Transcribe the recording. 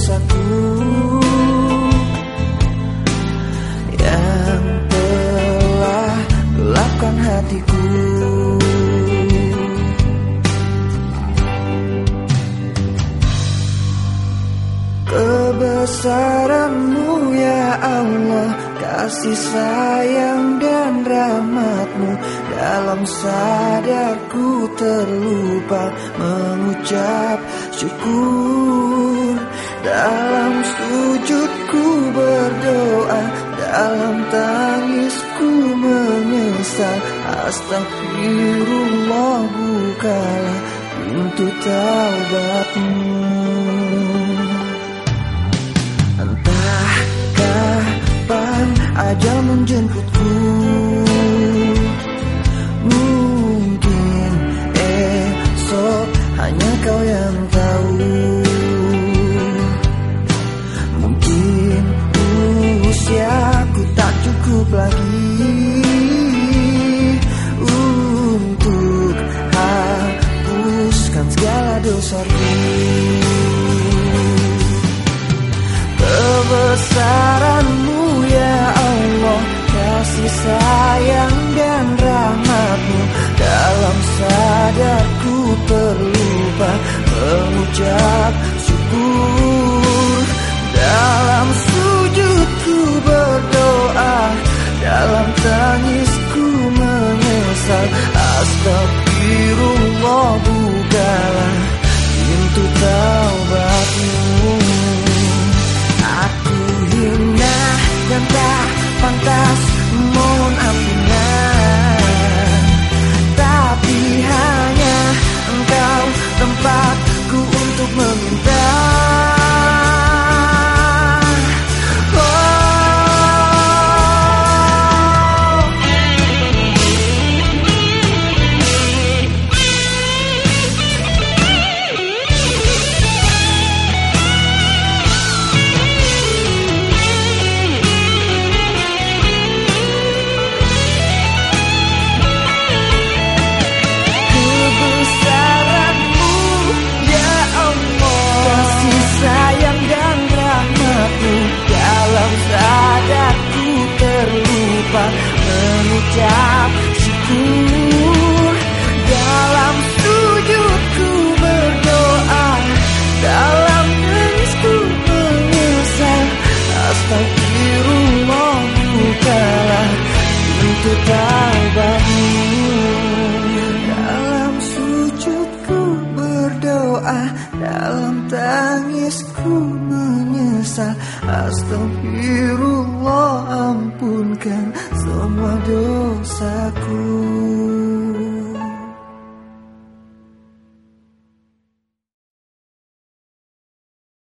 dosaku. Yang telah gelapkan hatiku. Kebesaranmu ya Allah Kasih sayang dan rahmatmu. Dalam sadarku terlupa Mengucap syukur Dalam sujudku berdoa Dalam tangisku menyesal. Astagfirullah bukalah pintu taubatmu sayang dan rahmatmu. Dalam sadarku terlupa mengucap syukur. Dalam sujudku berdoa Dalam tangisku menyesal. Astagfirullah bukalah pintu taubatmu. Aku hina dan tak pantas moon up mengucap syukur. Dalam sujudku berdoa Dalam nangisku menyesal. Astagfirullah bukalah pintu taubatmu Dalam sujudku berdoa Dalam tangisku menyesal Astagfirullah ampunkan semua dosaku